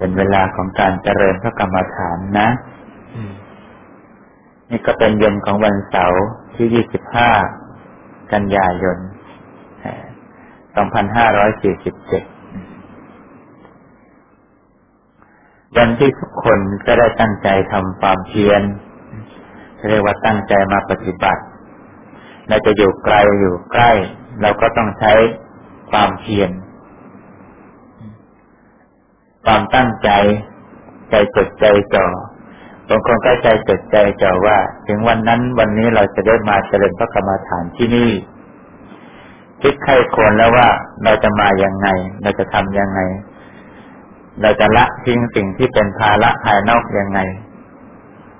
เป็นเวลาของการเจริญพระกรรมฐานนะนี่ก็เป็นเย็นของวันเสาร์ที่ 25 กันยายน 2547 วันที่ทุกคนก็ได้ตั้งใจทำความเพียรเรียกว่าตั้งใจมาปฏิบัติเราจะอยู่ไกลอยู่ใกล้ เราก็ต้องใช้ความเพียร ความตั้งใจ ใจจดใจจ่อบางคนก็ใจจดใจจ่อว่า ถึงวันนั้นวันนี้เราจะได้มาเจริญพระกรรมฐานที่นี่คิดใครควรแล้วว่าเราจะมาอย่างไง เราจะทำยังไง เราจะละทิ้งสิ่งที่เป็นภาระภายนอกยังไง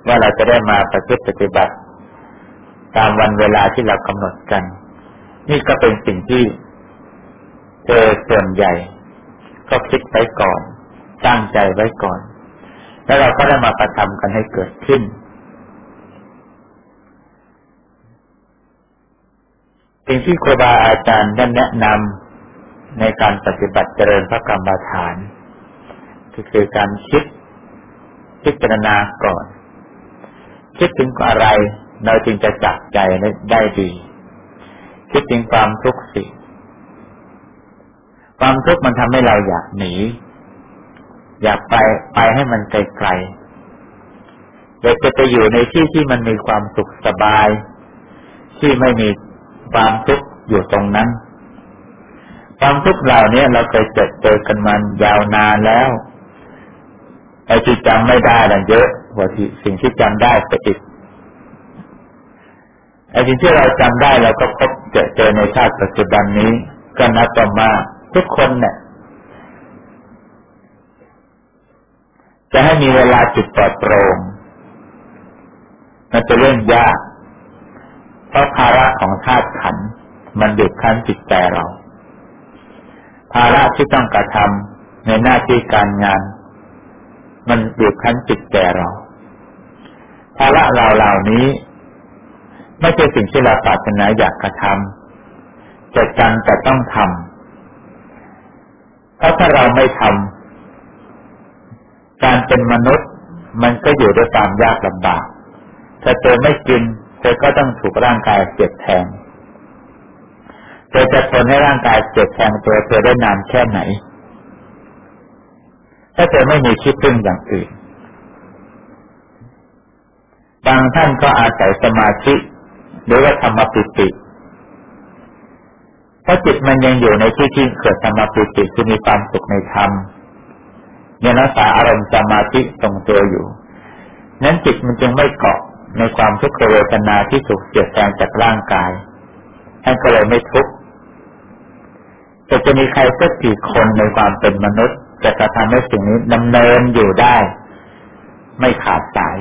ว่าเราจะได้มาประพฤติปฏิบัติ ตามวันเวลาที่เรากำหนดกัน นี่ก็เป็นสิ่งที่เจอส่วนใหญ่ ก็คิดไว้ก่อน ตั้งใจไว้ก่อน แล้วเราก็ได้มาประทำกันให้เกิดขึ้น สิ่งที่ครูบาอาจารย์ได้แนะนำในการปฏิบัติเจริญพระกรรมฐานคือการคิดพิจารณาก่อน คิดถึงอะไรเราจึงจะจับใจได้ดี คิดถึงความทุกข์สิ ความทุกข์มันทำให้เราอยากหนี อยากไปไปให้มันไกลๆอยากจะไปอยู่ในที่ที่มันมีความสุขสบาย ที่ไม่มีความทุกข์อยู่ตรงนั้น ความทุกข์เหล่านี้เราเคยเจอเจอกันมายาวนานแล้วไอ้ที่จำไม่ได้นั่นเยอะกว่าที่สิ่งที่จำได้ไปอีกไอ้สิ่งที่เราจำได้เราก็พบเจอเจอในชาติปัจจุบันนี้ก็นับต่อมาทุกคนเนี่ย จะให้มีเวลาจิตปลอดโปร่งมันจะเรื่องยาก เพราะภาระของธาตุขันมันบีบคั้นจิตใจเรา ภาระที่ต้องกระทำในหน้าที่การงาน มันบีบคั้นจิตใจเรา ภาระเราเหล่านี้ ไม่ใช่สิ่งที่เราปรารถนาอยากกระทำจะจังจะต้องทำเพราะถ้าเราไม่ทำ การเป็นมนุษย์ มันก็อยู่ด้วยความยากลำบาก ถ้าเธอไม่กินเธอก็ต้องถูกร่างกายเจ็บแทงเธอจะทนให้ร่างกายเจ็บแทงตัวเธอได้นานแค่ไหน ถ้าเธอไม่มีคิดพึ่งอย่างอื่น บางท่านก็อาศัยสมาธิหรือว่าธรรมปิติเพราะจิตมันยังอยู่ในที่ที่เกิดธรรมปิติคือมีความสุขในธรรม ยังรักษาอารมณ์สมาธิทรงตัวอยู่ นั้นจิตมันจึงไม่เกาะในความทุกขเวทนาที่ถูกเสียดแทงจากร่างกายท่านก็เลยไม่ทุกข์แต่จะมีใครสักกี่คนในความเป็นมนุษย์จะกระทำให้สิ่งนี้ดำเนินอยู่ได้ ไม่ขาดสาย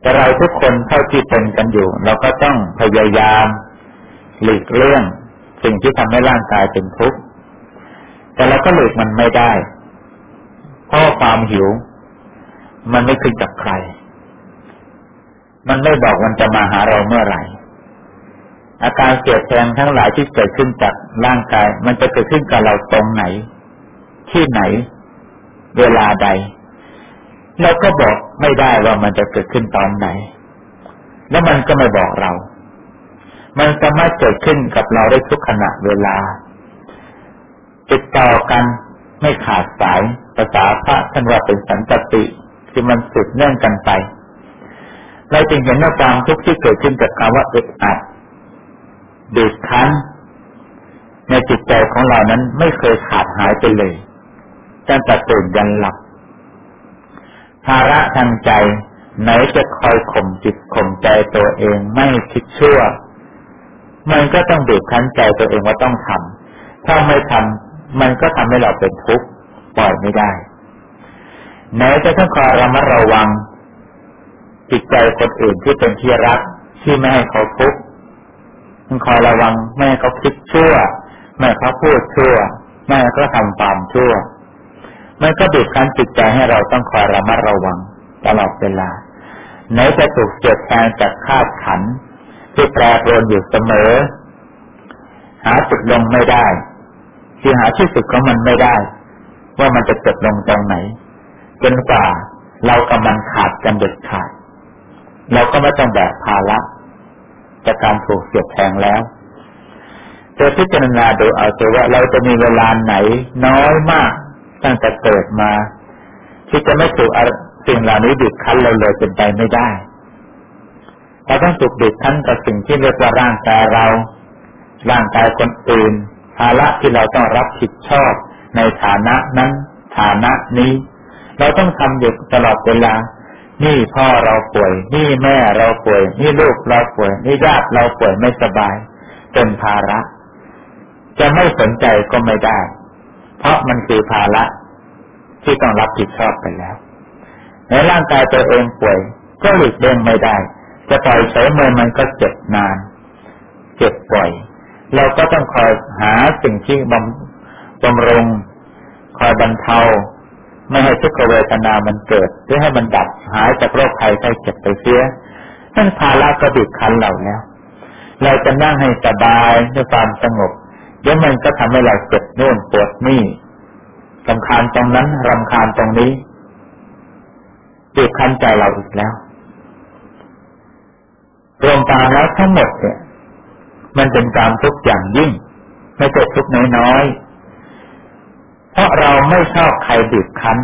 แต่เราทุกคนเท่าที่เป็นกันอยู่ เราก็ต้องพยายาม หลีกเลี่ยงสิ่งที่ทำให้ร่างกายเป็นทุกข์ แต่เราก็หลีกมันไม่ได้ เพราะความหิว มันไม่ขึ้นกับใคร มันไม่บอกมันจะมาหาเราเมื่อไหร่ อาการเสียดแทงทั้งหลายที่เกิดขึ้นจากร่างกาย มันจะเกิดขึ้นกับเราตรงไหน ที่ไหน เวลาใด เราก็บอกไม่ได้ว่ามันจะเกิดขึ้นตอนไหน แล้วมันก็ไม่บอกเรา มันสามารถเกิดขึ้นกับเราได้ทุกขณะเวลา ติดต่อกันไม่ขาดสายภาษาพระท่านว่าเป็นสันตติ คือมันสืบเนื่องกันไป เราจึงเห็นว่าความทุกข์ที่เกิดขึ้นจากคำว่าอึดอัดดืดคั้น ในจิตใจของเรานั้นไม่เคยขาดหายไปเลยตั้งแต่ตื่นยันหลับภาระทางใจไหนจะคอยข่มจิตข่มใจตัวเองไม่คิดชั่ว มันก็ต้องดืดคั้นใจตัวเองว่าต้องทำถ้าไม่ทำ มันก็ทำให้เราเป็นทุกข์ปล่อยไม่ได้ไหนจะต้องคอยระมัดระวัง จิตใจคนอื่นที่เป็นที่รักที่ไม่ให้เขาทุกข์ต้องคอยระวังไม่ให้เขาคิดชั่วไม่ให้เขาพูดชั่วไม่ให้เขาทำความชั่วมันก็บีบคั้นจิตใจให้เราต้องคอยระมัดระวังตลอดเวลาไหนจะถูกเจ็บแทนจากคาดขันที่แปรปรวนอยู่เสมอ หาจุดลงไม่ได้ คือหาที่สุดของมันไม่ได้ ว่ามันจะจบลงตรงไหนจนกว่าเรากำลังขาดกันเด็ดขาด เราก็ไม่ต้องแบกภาระจากการถูกเสียบแทงแล้วจะพิจารณาดูเอาตัวว่าเราจะมีเวลาไหน น้อยมากตั้งแต่เกิดมา ที่จะไม่ถูกสิ่งเหล่านี้ดิดคั้นเราเลยเป็นไปไม่ได้เราต้องถูกดิดคั้นกับสิ่งที่เรียกว่าร่างกายเรา ร่างกายคนอื่น ภาระที่เราต้องรับผิดชอบในฐานะนั้นฐานะนี้ เราต้องทำอยู่ตลอดเวลา นี่พ่อเราป่วย นี่แม่เราป่วย นี่ลูกเราป่วย นี่ญาติเราป่วยไม่สบาย เป็นภาระ จะไม่สนใจก็ไม่ได้ เพราะมันคือภาระที่ต้องรับผิดชอบไปแล้ว ในร่างกายตัวเองป่วย ก็หลีกเลี่ยงไม่ได้ จะปล่อยใช้มือมันก็เจ็บนาน เจ็บป่อย เราก็ต้องคอยหาสิ่งที่บำบำรุงคอยบรรเทาไม่ให้ทุกขเวทนามันเกิดเพื่อให้มันดับหายจากโรคภัยไข้เจ็บไปเสียนั่นภาระก็บิดคันเราแล้ว เราจะนั่งให้สบายด้วยความสงบเดี๋ยวมันก็ทำให้เราเจ็บนู่นปวดนี่รำคาญตรงนั้นรำคาญตรงนี้บีบคันใจเราอีกแล้วรวมตาแล้วทั้งหมดเนี่ย มันเป็นการทุกข์อย่างยิ่ง ไม่ใช่ทุกข์น้อยๆเพราะเราไม่ชอบใครบีบคั้น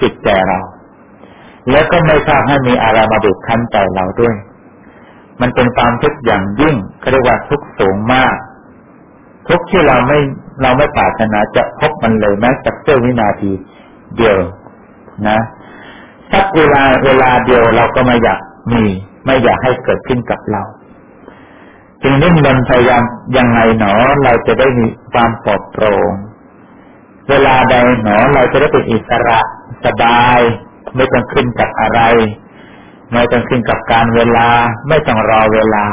จิตใจเรา แล้วก็ไม่ชอบให้มีอะไรมาบีบคั้นใจเราด้วย มันเป็นความทุกข์อย่างยิ่งเรียกว่าทุกข์สูงมาก ทุกข์ที่เราไม่เราไม่ปรารถนาจะพบมันเลยแม้แต่เสี้ยววินาทีเดียวนะสักเวลาเวลาเดียวเราก็ไม่อยากมี ไม่อยากให้เกิดขึ้นกับเรา จึงนิ่งนพยายามยังไงหนอเราจะได้มีความปลอดโปร่งเวลาใดหนอเราจะได้เป็นอิสระสบาย ไม่ต้องขึ้นกับอะไร ไม่ต้องขึ้นกับการเวลา ไม่ต้องรอเวลา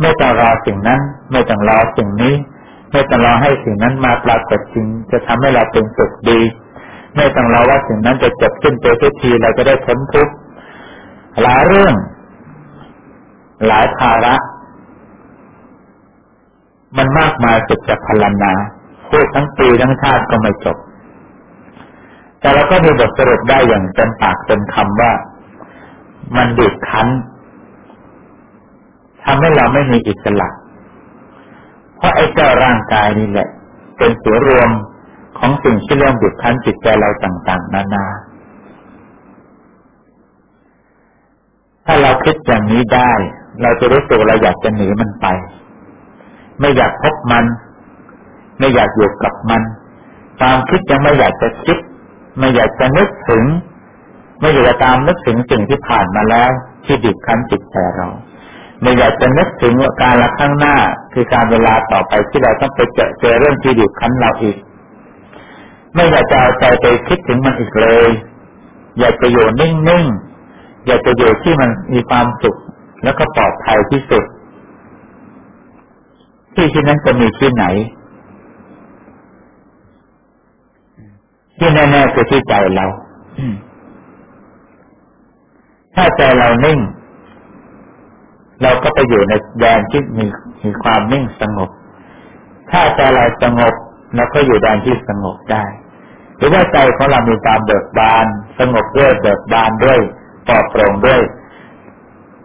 ไม่ต้องรอสิ่งนั้น ไม่ต้องรอสิ่งนี้ ไม่ต้องรอให้สิ่งนั้นมาปรากฏจริง จะทำให้เราเป็นสุขดี ไม่ต้องรอว่าสิ่งนั้นจะจบขึ้นไปทุกทีเราจะได้พ้นทุกข์หลายเรื่อง หลายภาระ มันมากมายสุดจะพลันนาพูดทั้งปีทั้งชาติก็ไม่จบ แต่เราก็มีบทสรุปได้อย่างเต็มปากเต็มคำว่า มันดิดคั้นทำให้เราไม่มีอิสระ เพราะไอ้เจ้าร่างกายนี่แหละ เป็นส่วรวมของสิ่งที่เรื่องบุดคั้นจิตใจเราต่างๆ นานา ถ้าเราคิดอย่างนี้ได้ เราจะรู้สึกเราอยากจะหนีมันไป ไม่อยากพบมัน ไม่อยากอยู่กับมันความคิดยังไม่อยากจะคิด ไม่อยากจะนึกถึง ไม่อยากจะตามนึกถึงสิ่งที่ผ่านมาแล้ว ที่ดิบคั้นจิตใจเรา ไม่อยากจะนึกถึงการละข้างหน้า คือการเวลาต่อไปที่เราต้องไปเจอเจอเรื่องที่ดิบคั้นเราอีก ไม่อยากจะเอาใจไปคิดถึงมันอีกเลย อยากจะอยู่นิ่งๆอยากจะอยู่ที่มันมีความสุขแล้วก็ปลอดภัยที่สุด ที่ที่นั้นจะมีที่ไหน ที่แน่ๆคือที่ใจเราถ้าใจเรานิ่ง เราก็ไปอยู่ในแดนที่มีมีความนิ่งสงบ ถ้าใจเราสงบเราก็อยู่แดนที่สงบได้ หรือว่าใจของเรามีความเบิกบาน สงบด้วยเบิกบานด้วยปลอดโปร่งด้วย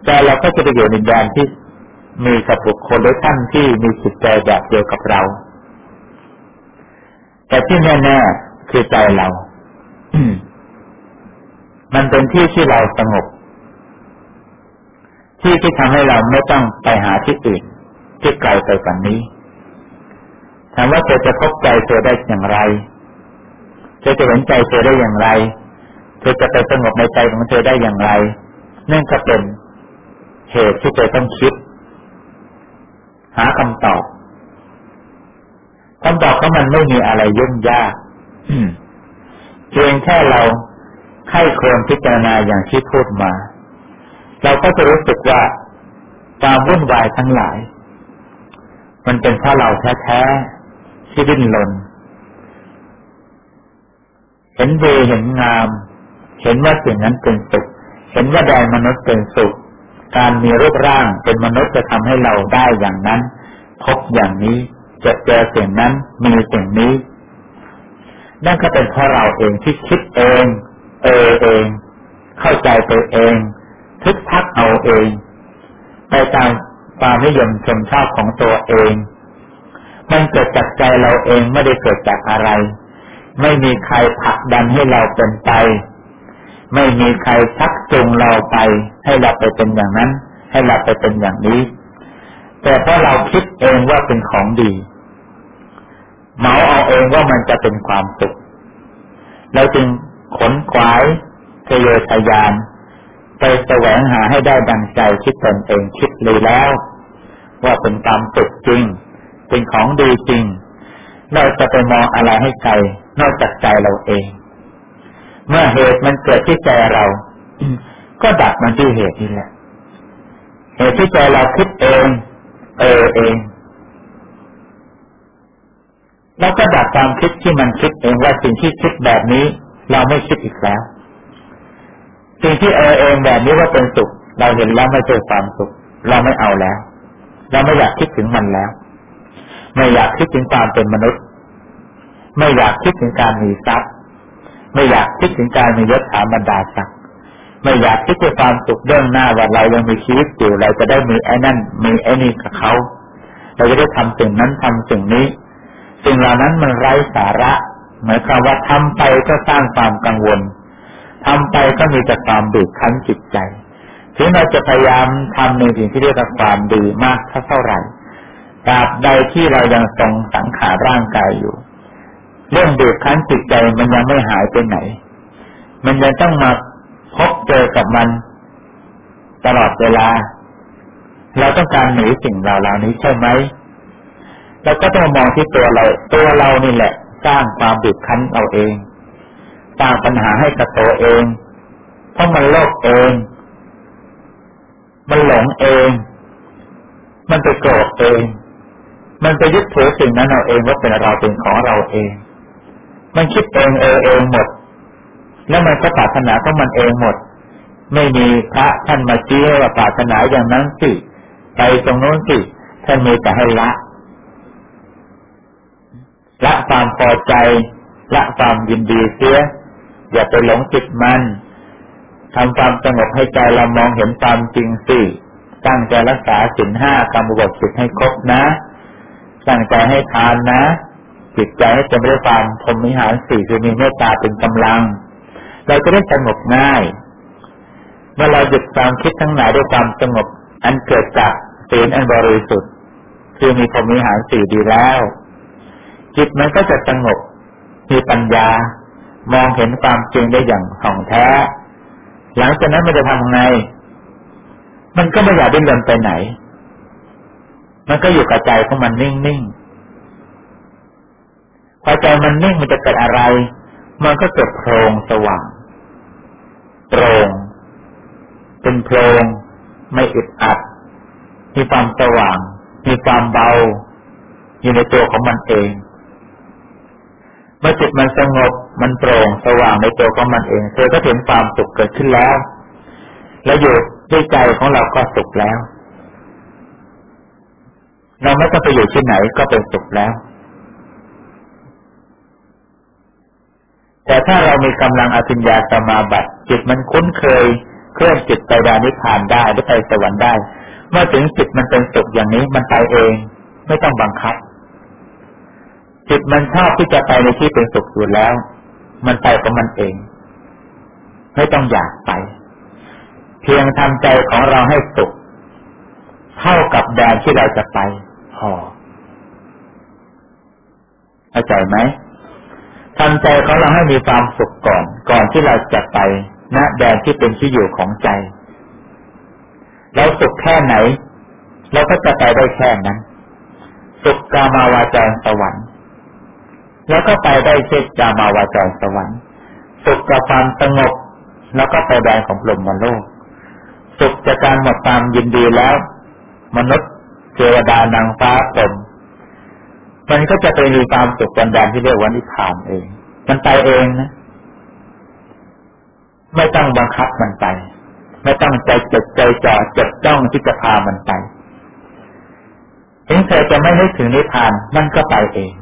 ใจเราก็จะไปอยู่ในแดนที่ มีกับบุคคลหรือท่านที่มีจิตใจแบบเดียวกับเรา แต่ที่แน่ๆคือใจเรา มันเป็นที่ที่เราสงบ ที่ที่ทำให้เราไม่ต้องไปหาที่อื่น ที่ไกลไปกว่านี้ถามว่าเธอจะพบใจเธอได้อย่างไร เธอจะเห็นใจเธอได้อย่างไร เธอจะไปสงบในใจของเธอได้อย่างไร นั่นก็เป็นเหตุที่เธอต้องคิด หาคำตอบคำตอบของมันไม่มีอะไรยุ่งยากเพียงแค่เราไข้ควรพิจารณาอย่างที่พูดมา เราก็จะรู้สึกว่าความวุ่นวายทั้งหลาย มันเป็นเพราะเราแท้ๆที่ดิ้นรนเห็นดีเห็นงาม เห็นว่าสิ่งนั้นเป็นสุข เห็นว่าแดนมนุษย์เป็นสุข การมีรูปร่างเป็นมนุษย์จะทำให้เราได้อย่างนั้น พบอย่างนี้จะเจอสิ่งนั้นมีสิ่งนี้ นั่นก็เป็นเพราะเราเองที่คิดเองเออเอง เข้าใจตัวเอง ทึกทักเอาเอง ไปตามความนิยมชมชอบของตัวเอง มันเกิดจากใจเราเองไม่ได้เกิดจากอะไร ไม่มีใครผลักดันให้เราเป็นไป ไม่มีใครชักจูงเราไป ให้เราไปเป็นอย่างนั้น ให้เราไปเป็นอย่างนี้ แต่เพราะเราคิดเองว่าเป็นของดีเมาเอาเองว่ามันจะเป็นความสุขเราจึงขนขวายทะเยอทะยาน ไปแสวงหาให้ได้ดังใจคิดตนเองคิดเลยแล้ว ว่าเป็นความสุขจริง เป็นของดีจริง เราจะไปมองอะไรให้ใครนอกจากใจเราเอง เมื่อเหตุมันเกิดที่ใจเรา ก็ดับมันที่เหตุนี่แหละเหตุที่ใจเราคิดเองเออเอง แล้วก็ดับความคิดที่มันคิดเองว่าสิ่งที่คิดแบบนี้ เราไม่คิดอีกแล้ว สิ่งที่เออเองแบบนี้ว่าเป็นสุข เราเห็นแล้วไม่ใช่ความสุข เราไม่เอาแล้ว เราไม่อยากคิดถึงมันแล้ว ไม่อยากคิดถึงความเป็นมนุษย์ ไม่อยากคิดถึงการมีทรัพย์ ไม่อยากคิดถึงการมียศถาบรรดาศักดิ ไม่อยากคิดถึงความสุขเรื่องหน้าว่าเรายังมีชีวิตอยู่เราจะได้มีไอ้นั่น มีไอ้นี่กับเขาเราจะได้ทำสิ่งนั้นทำสิ่งนี้ สิ่งเหล่านั้นมันไร้สาระหมายความว่าทำไปก็สร้างความกังวลทำไปก็มีแต่ความบีบคั้นจิตใจถึงเราจะพยายามทำในสิ่งที่เรียกว่าความดีมากเท่าไหร่ตราบใดที่เรายังทรงสังขารร่างกายอยู่ เรื่องบีบคั้นจิตใจมันยังไม่หายไปไหน มันยังต้องมา พบเจอกับมัน ตลอดเวลา เราต้องการหนีสิ่งเหล่านี้ใช่ไหมเราก็ต้องมองที่ตัวเรา ตัวเรานี่แหละ สร้างความบิดคั้นเอาเองสร้างปัญหาให้กับตัวเอง เพราะมันโลภเอง มันหลงเอง มันไปโกรธเอง มันไปยึดถือสิ่งนั้นเอาเองว่าเป็นเราเป็นของเราเอง มันคิดเองเออเองหมด แล้วมันก็ปรารถนาของมันเองหมด ไม่มีพระท่านมาชี้ว่าปรารถนาอย่างนั้นสิไปตรงโน้นสิท่านมีแต่ให้ละละความพอใจละความยินดีเสีย อย่าไปหลงจิตมันทำความสงบให้ใจเรามองเห็นความจริงสิตั้งใจรักษาสินห้ากรรมบทสิทให้ครบนะตั้งใจให้ทานนะจิตใจให้เต็มไปด้วยความพรหมิหารสี่คือมีเมตตาเป็นกำลัง เราจะได้สงบง่าย เมื่อเราหยุดความคิดทั้งหลายด้วยความสงบ อันเกิดจากศีลอันบริสุทธิ์คือมีพรมิหารสี่ดีแล้ว จิตมันก็จะสงบ มีปัญญา มองเห็นความจริงได้อย่างถ่องแท้ หลังจากนั้นมันจะทำไง มันก็ไม่อยากดิ้นรนไปไหน มันก็อยู่กับใจของมันนิ่งๆพอใจมันนิ่งมันจะเกิดอะไร มันก็เกิดโพรงสว่างโปร่งเป็น โพรงไม่อึดอัด มีความสว่าง มีความเบา อยู่ในตัวของมันเอง เมื่อจิตมันสงบ มันโปร่งสว่างในตัวของมันเอง เธอก็เห็นความสุขเกิดขึ้นแล้ว และอยู่ด้วยใจของเราก็สุขแล้ว เราไม่ต้องไปอยู่ที่ไหนก็เป็นสุขแล้วแต่ถ้าเรามีกำลังอภิญญาสมาบัติจิตมันคุ้นเคย เคลื่อนจิตไปดานิพานได้ได้ไปสวรรค์ได้ เมื่อถึงจิตมันเป็นสุขอย่างนี้มันไปเอง ไม่ต้องบังคับ จิตมันชอบที่จะไปในที่เป็นสุขอยู่แล้ว มันไปของมันเอง ไม่ต้องอยากไป เพียงทำใจของเราให้สุขเท่ากับแดนที่เราจะไปพอเข้าใจไหมทำใจของเราให้มีความสุขก่อน ก่อนที่เราจะไป ณแดนที่เป็นที่อยู่ของใจ เราสุขแค่ไหน เราก็จะไปได้แค่นั้น สุขกามาวาจรสวรรค์ แล้วก็ไปได้เช่นจามาวาจรสวรรค์ สุขกับความสงบ แล้วก็ไปแดนของพรหมโลก สุขจากการหมดความยินดีแล้ว มนุษย์เทวดานางฟ้าพรหมมันก็จะไปมีความสุขบนแดนที่เรียกว่านิพพานเอง มันไปเองนะ ไม่ต้องบังคับมันไป ไม่ต้องใจจดใจจ่อจดจ้องที่จะพามันไปถึงเธอจะไม่นึกถึงนิพพานมันก็ไปเอง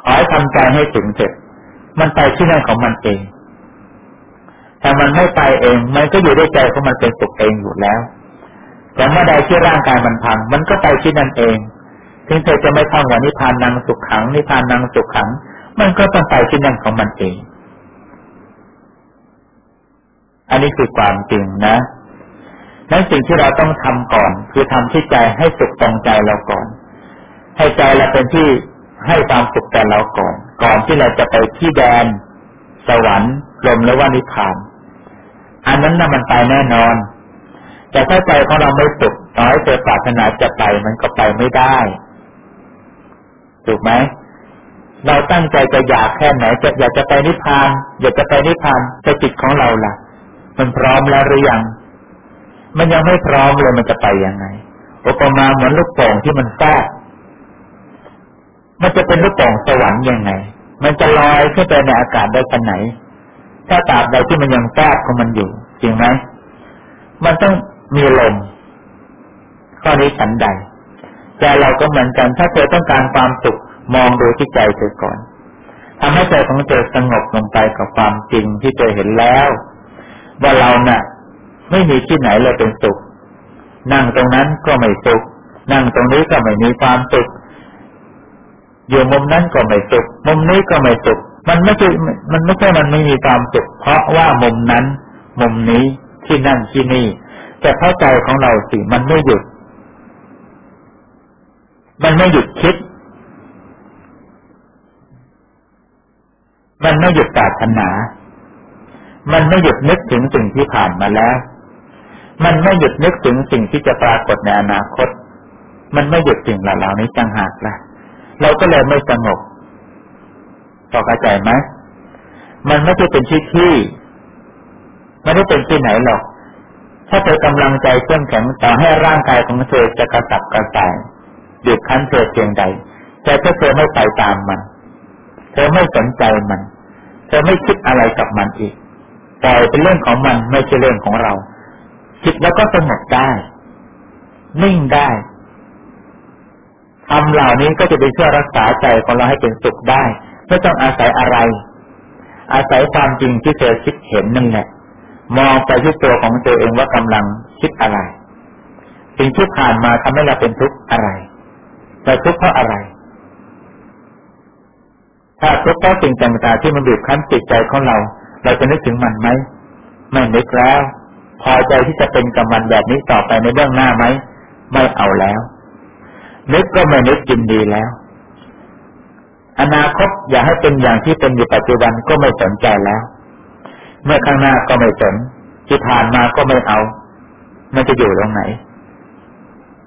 ขอให้ทำใจให้ถึงเสร็จ มันไปที่นั่นของมันเองแต่มันไม่ไปเอง มันก็อยู่ด้วยใจของมันเป็นสุขเองอยู่แล้ว แต่เมื่อใดที่ร่างกายมันพัง มันก็ไปที่นั่นเอง ถึงเธอจะไม่ท่องว่านิพพานนังสุขขังนิพพานนังสุขขัง มันก็ต้องไปที่นั่นของมันเอง อันนี้คือความจริงนะนั้นสิ่งที่เราต้องทำก่อน คือทำที่ใจให้สุขตรงใจเราก่อน ให้ใจเราเป็นที่ให้ความสุขแต่เราก่อน ก่อนที่เราจะไปที่แดน สวรรค์ลมและว่านิพพาน อันนั้นน่ะมันไปแน่นอน แต่ถ้าใจของเราไม่สุขน้อยเจอปรารถนาจะไปมันก็ไปไม่ได้ ถูกไหม เราตั้งใจจะอยากแค่ไหนจะอยากจะไปนิพพาน อยากจะไปนิพพานแต่จิตของเราล่ะ มันพร้อมแล้วหรือยัง มันยังไม่พร้อมเลยมันจะไปยังไงอุปมาเหมือนลูกโป่งที่มันแทบมันจะเป็นลูกโป่งสวรรค์ยังไง มันจะลอยขึ้นไปในอากาศได้ขนาดไหน ถ้าตราบใดที่มันยังแทบของมันอยู่จริงไหมมันต้องมีลมข้อนี้ฉันใดใจเราก็เหมือนกัน ถ้าเธอต้องการความสุข มองดูที่ใจเธอก่อนทำให้ใจของเธอสงบลงไปกับความจริงที่เธอเห็นแล้ว ว่าเราเนะ่ะ ไม่มีที่ไหนเลยเป็นสุข นั่งตรงนั้นก็ไม่สุข นั่งตรงนี้ก็ไม่มีความสุขอยู่มุมนั้นก็ไม่สุข มุมนี้ก็ไม่สุข มันไม่ใช่มันไม่ใช่มันไม่มีความสุข เพราะว่ามุมนั้น มุมนี้ที่นั่นที่นี่ แต่เพราะใจของเราสิมันไม่หยุด มันไม่หยุดคิด มันไม่หยุดปรารถนา มันไม่หยุดนึกถึงสิ่งที่ผ่านมาแล้ว มันไม่หยุดนึกถึงสิ่งที่จะปรากฏในอนาคต มันไม่หยุดสิ่งเหล่านี้จังหากละเราก็เลยไม่สงบต่อเข้าใจไหมมันไม่ใช่เป็นที่ที่ไม่ได้เป็นที่ไหนหรอก ถ้าเธอกำลังใจเข้มแข็งต่อให้ร่างกายของเธอจะกระสับกระส่ายหยุดคั้นเธอเพียงใด แต่ถ้าเธอไม่ไปตามมัน เธอไม่สนใจมัน เธอไม่คิดอะไรกับมันอีกปล่อยเป็นเรื่องของมันไม่ใช่เรื่องของเราคิดแล้วก็สงบได้ นิ่งได้ทำเหล่านี้ก็จะเป็นเพื่อรักษาใจของเราให้เป็นสุขได้ไม่ต้องอาศัยอะไร อาศัยความจริงที่เธอคิดเห็นนั่นแหละมองไปที่ตัวของเธอเองว่ากำลังคิดอะไร สิ่งที่ผ่านมาทำให้เราเป็นทุกข์อะไรเราทุกข์เพราะอะไร ถ้าทุกข์เพราสิ่งต่างๆที่มันบีบคั้นจิตใจของเรา เราจะนึกถึงมันไหมไม่นึกแล้ว พอใจที่จะเป็นกับมันแบบนี้ต่อไปในเบื้องหน้าไหมไม่เอาแล้ว นึกก็ไม่นึกกินดีแล้ว อนาคตอย่าให้เป็นอย่างที่เป็นอยู่ปัจจุบันก็ไม่สนใจแล้ว เมื่อข้างหน้าก็ไม่สนที่ผ่านมาก็ไม่เอา มันจะอยู่ตรงไหน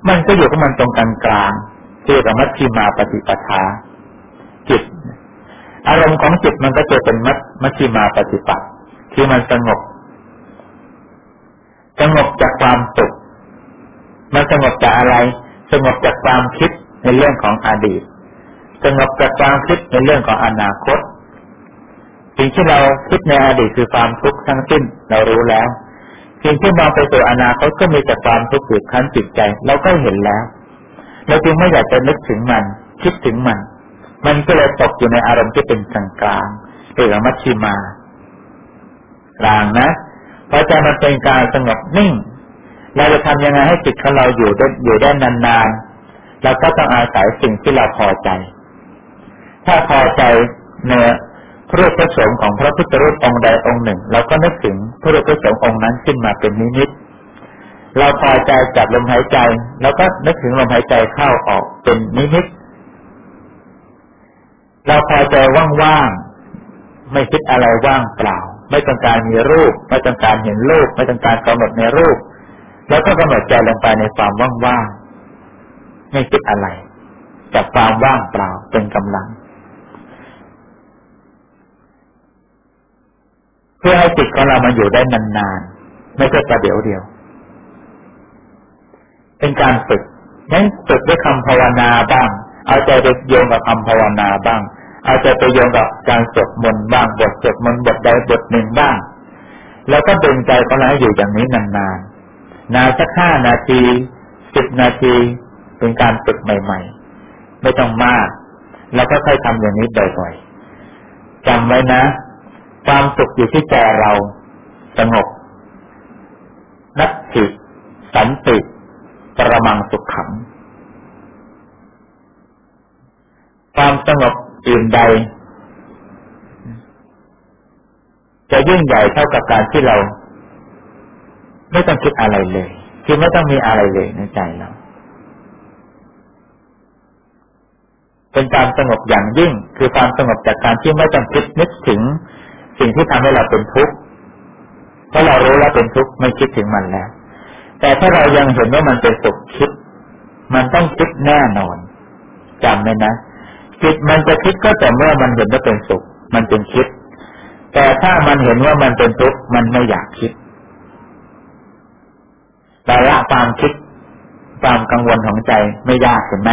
มันก็อยู่กับมันตรงกลางกลางเรียกว่ามัชฌิมาปฏิปทาจิต อารมณ์ของจิตมันก็จะเป็นมัชมัชฌิมาปฏิปัติที่มันสงบ สงบจากความสุขมันสงบจากอะไร สงบจากความคิดในเรื่องของอดีต สงบจากความคิดในเรื่องของอนาคตสิ่งที่เราคิดในอดีตคือความทุกข์ทั้งสิ้นเรารู้แล้วสิ่งที่มองไปสู่อนาคตก็มีแต่ความทุกข์บีบคั้นจิตใจเราก็เห็นแล้วเราจึงไม่อยากจะนึกถึงมัน คิดถึงมัน มันก็เลยตกอยู่ในอารมณ์ที่เป็นกลางกลางเรือมัชชิมากลางนะเพราะใจมันเป็นการสงบนิ่ง เราจะทำยังไงให้จิตของเราอยู่ได้อยู่ได้นานๆเราก็ต้องอาศัยสิ่งที่เราพอใจ ถ้าพอใจเนื้อพระรูปพระสงฆ์ของพระพุทธรูปองค์ใดองค์หนึ่ง เราก็นึกถึงพระรูปพระสงฆ์องค์นั้นขึ้นมาเป็นนิมิตเราพอใจจับลมหายใจ แล้วก็นึกถึงลมหายใจเข้าออกเป็นนิมิต เราพอใจว่างๆ ไม่คิดอะไรว่างเปล่า ไม่ต้องการมีรูป ไม่ต้องการเห็นรูป ไม่ต้องการกำหนดในรูป แล้วก็กำหนดใจลงไปในความว่างๆ ไม่คิดอะไรจากความว่างเปล่าเป็นกำลัง เพื่อให้จิตของเรามาอยู่ได้นานๆ ไม่ใช่ประเดี๋ยวเดียว เป็นการฝึกนั้นฝึกด้วยคำภาวนาบ้าง เอาใจไปโยงกับคำภาวนาบ้าง อาใจะไปโยงกับการสวดมนต์บ้างบทสวดมนต์บทใดบทหนึ่งบ้าง แล้วก็ดึงใจของเราให้อยู่อย่างนี้นานๆนานสักห้านาทีสิบนาทีเป็นการฝึกใหม่ ๆ ไม่ต้องมากเราก็ค่อยทำอย่างนี้บ่อยๆจำไว้นะ ความสุขอยู่ที่ใจเราสงบนัตถิสันติประมังสุขขังความสงบ อื่นใด จะยิ่งใหญ่เท่ากับการที่เรา ไม่ต้องคิดอะไรเลย คือไม่ต้องมีอะไรเลยในใจเรา เป็นการสงบอย่างยิ่ง คือความสงบจากการที่ไม่ต้องคิดนึกถึง สิ่งที่ทำให้เราเป็นทุกข์เพราะเรารู้แล้วเป็นทุกข์ไม่คิดถึงมันแล้ว แต่ถ้าเรายังเห็นว่ามันเป็นสุขคิด มันต้องคิดแน่นอนจำไหมนะ จิตมันจะคิดก็แต่เมื่อมันเห็นว่าเป็นสุข มันจึงคิด แต่ถ้ามันเห็นว่ามันเป็นทุกข์มันไม่อยากคิดแต่ละความคิดความกังวลของใจไม่ยากเห็นไหม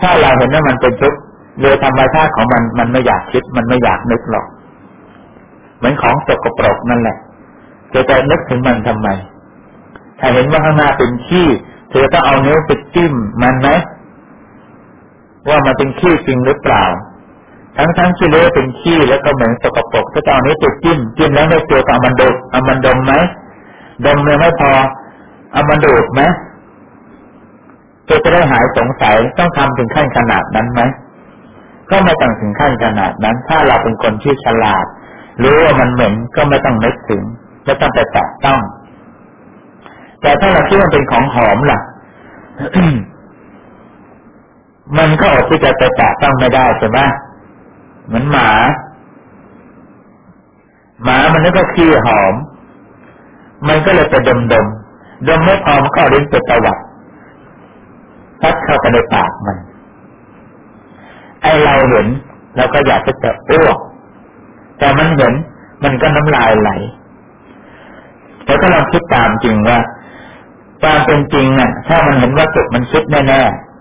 ถ้าเราเห็นว่ามันเป็นทุกข์โดยธรรมชาติของมันมันไม่อยากคิด มันไม่อยากนึกหรอก เหมือนของสกปรกนั่นแหละจะไปนึกถึงมันทำไม ถ้าเห็นว่าข้างหน้าเป็นขี้เธอต้องเอาเนื้อไปจิ้มมันไหม ว่ามันเป็นขี้จริงหรือเปล่า ทั้งทั้งที่รู้เป็นขี้แล้วก็เหมือนสกปรกถ้าเอานี้ไปจิ้มจิ้มแล้วไม่เจอเอามันดมเอามันดมไหมดมเลยไม่พอเอามันดูดไหมจะจะได้หายสงสัยต้องทำถึงขั้นขนาดนั้นไหมก็ไม่ต้องถึงขั้นขนาดนั้น ถ้าเราเป็นคนที่ฉลาดรู้ว่ามันเหม็นก็ไม่ต้องนึกถึงไม่ต้องไปแตะต้อง แต่ถ้าเราคิดว่าเป็นของหอมล่ะ มันก็อดที่จะไปแตะต้องไม่ได้ใช่ไหมเหมือนหมา หมามันนึกว่าขี้หอม มันก็เลยไปดมดมดมไม่พอมันก็ลิ้นไปตวัดพัดเข้าไปในปากมัน ไอเราเห็นเราก็อยากจะจะอ้วกแต่มันเห็นมันก็น้ำลายไหลแล้วก็ลองคิดตามจริงว่าความเป็นจริงน่ะ ถ้ามันเห็นว่าสุขมันคิดแน่ๆ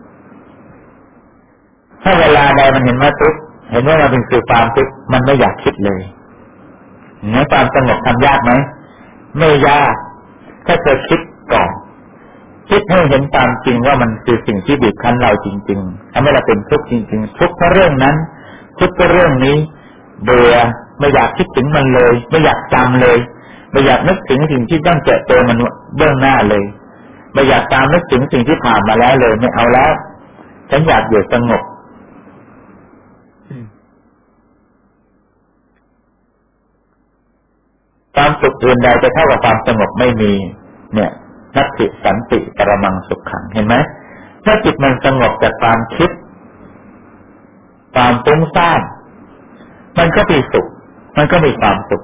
ถ้าเวลาใดมันเห็นว่าทุกข์เห็นว่ามันเป็นคือความทุกข์มันไม่อยากคิดเลยเนี่ยความสงบทำยากไหมไม่ยากถ้าเกิดคิดก่อนคิดให้เห็นตามจริงว่ามันคือสิ่งที่บีบคั้นเราจริงๆทำให้เราเป็นทุกข์จริง ๆ ทุกข์เพราะเรื่องนั้น ทุกข์เพราะเรื่องนี้ เบื่อไม่อยากคิดถึงมันเลย ไม่อยากจำเลย ไม่อยากนึกถึงสิ่งที่ต้องเจอตัวมันเบื้องหน้าเลย ไม่อยากตามนึกถึงสิ่งที่ผ่านมาแล้วเลย ไม่เอาแล้ว ฉันอยากอยู่สงบ ความสุขอื่นใดจะเท่ากับความสงบไม่มี เนี่ยนัตติสันติปรมังสุขขังเห็นไหมถ้าจิตมันสงบจากความคิด ความฟุ้งซ่านมันก็มีสุข มันก็มีความสุข